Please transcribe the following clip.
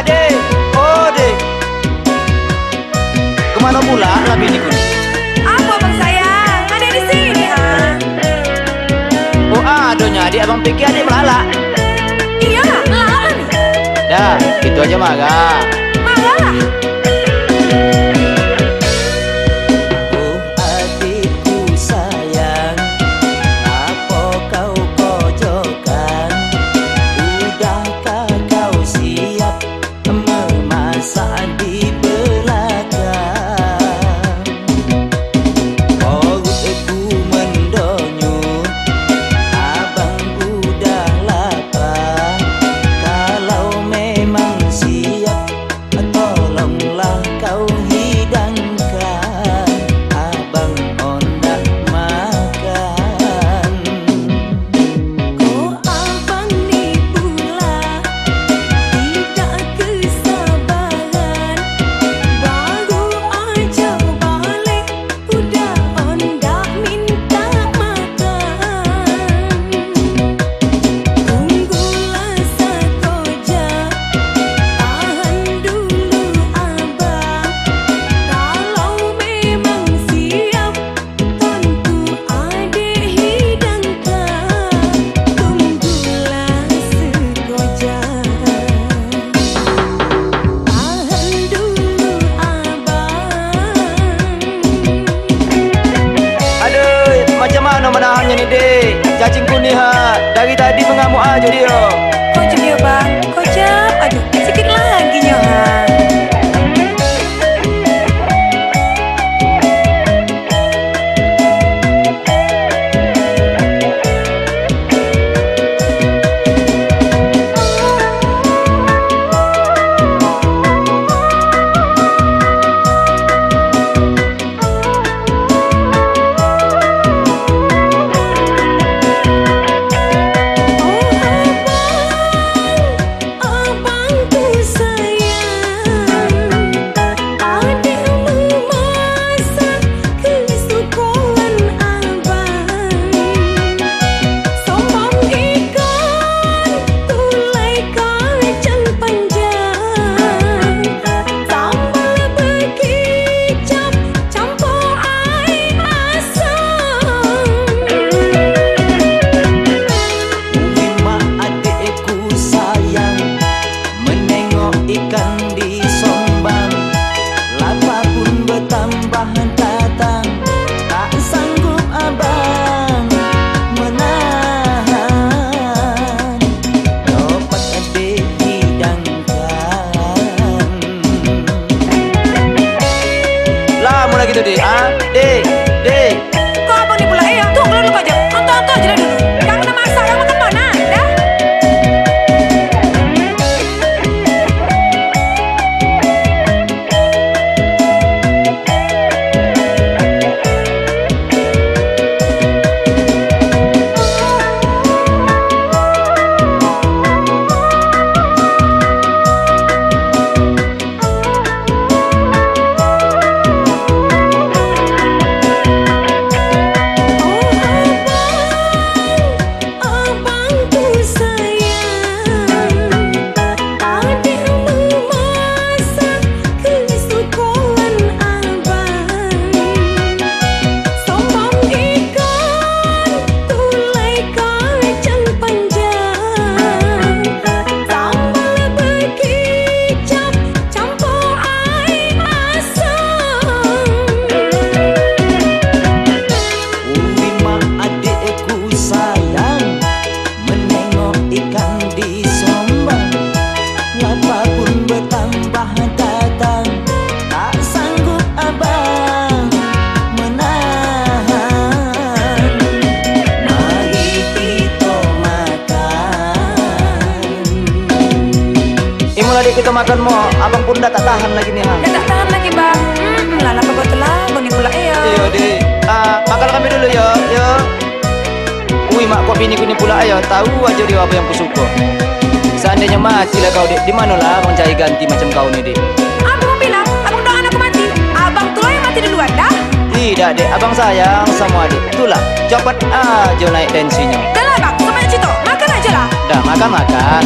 Adik, oh dek Ke mana pula lah bini kuning? Apa bang sayang? Ada di sini ha? Oh adonya adik abang pikir adik melala Iya, lama nih. Dah, itu aja marah Ha Dari tadi mengamuk aja dia to the eye. Adik kita makan mo Abang pun dah tak tahan lagi nih ha. Dah tak tahan lagi bang. Hmm, lala apa betul lah Bang ni pula ya Yo dek ah, Makan kami dulu yo Yo. Ui mak kau bini kuning pula ayo Tahu aja dia apa yang ku suka. Seandainya mati lah kau dek Di mana lah abang cari ganti macam kau ni dek Abang bilang Abang doakan aku mati. Abang tu lah yang mati duluan dah. Tidak dek Abang sayang sama adik. Itulah. Cepat aja naik tensinya. Dah lah bang. Sama cerita. Makan aja lah Dah makan-makan